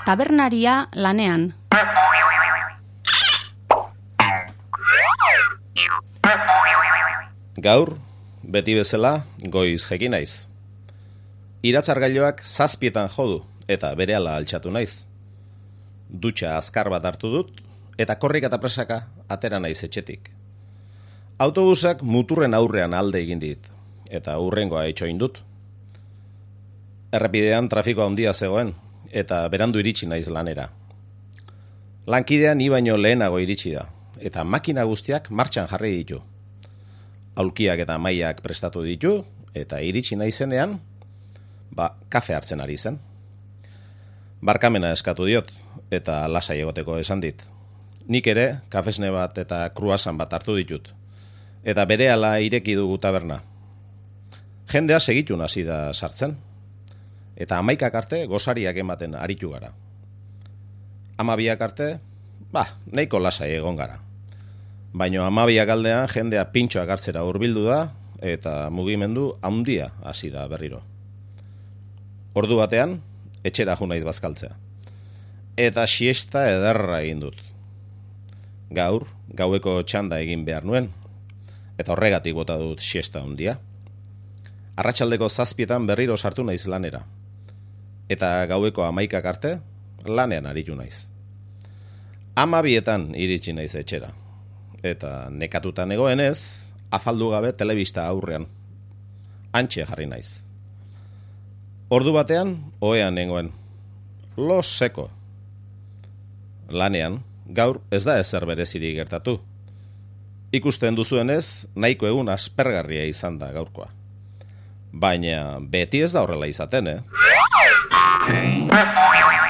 Tabernaria lanean. Gaur, beti bezala, goiz jekin naiz. Iratzargailoak zazpietan jodu eta berehala altxatu naiz. Dutxa azkar bat hartu dut eta korrik eta presaka atera naiz etxetik. Autobusak muturren aurrean alde egin dit eta urrengoa itxoin dut. Errepidean trafikoa handia zegoen eta berandu iritsi naiz lanera. Lankidean ni baino lehenago iritsi da eta makina guztiak martxan jarri ditu aulkiak eta maiak prestatu ditu, eta iritsi naizenean, ba, kafe hartzen ari zen. Barkamena eskatu diot, eta lasai egoteko esan dit. Nik ere, kafesne bat eta kruasan bat hartu ditut, eta bere ala ireki dugu taberna. Jendea segitu hasi da sartzen, eta amaikak arte gozariak ematen aritu gara. Amabiak arte, ba, nahiko lasai egon gara. Baino amabiak aldean jendea pintxoak hartzera hurbildu da eta mugimendu handia hasi da berriro. Ordu batean, etxera ju naiz bazkaltzea. Eta siesta ederra egin dut. Gaur, gaueko txanda egin behar nuen, eta horregatik bota dut siesta handia. Arratxaldeko zazpietan berriro sartu naiz lanera. Eta gaueko amaikak arte, lanean aritu naiz. Amabietan iritsi naiz etxera eta nekatuta negoenez, afaldu gabe telebista aurrean. Antxe jarri naiz. Ordu batean, oean nengoen. Lo seko. Lanean, gaur ez da ezer bereziri gertatu. Ikusten duzuenez, nahiko egun aspergarria izan da gaurkoa. Baina, beti ez da horrela izaten, eh? Okay.